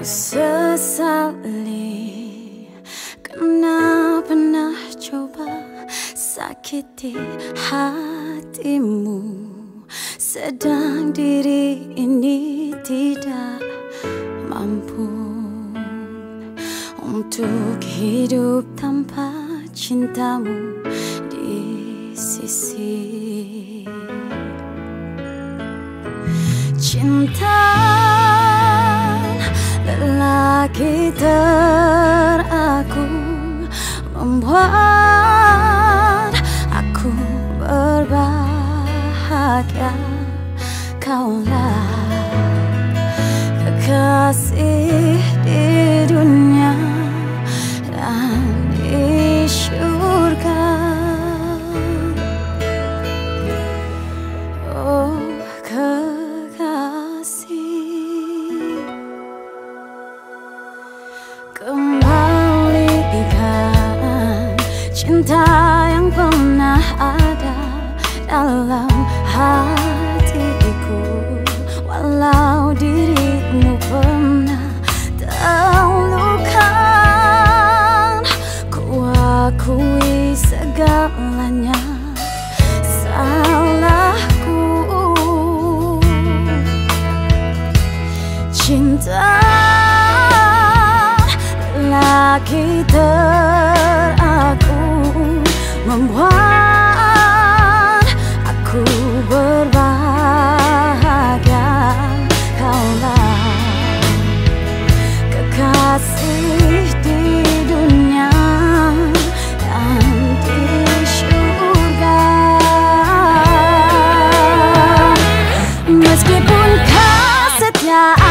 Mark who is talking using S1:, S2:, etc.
S1: sesali Karena pernah coba sakiti hatimu. Sedang diri ini tidak mampu Untuk hidup tanpa cintamu di sisi. Cinta lagi teraku membuat cinta yang pernah ada dalam hatiku. Walau dirimu pernah terluka ku akui segalanya. Salahku. Cinta lagi terjadi membuat aku berbahagia. Kaulah kekasih di dunia dan di surga Meskipun kau setia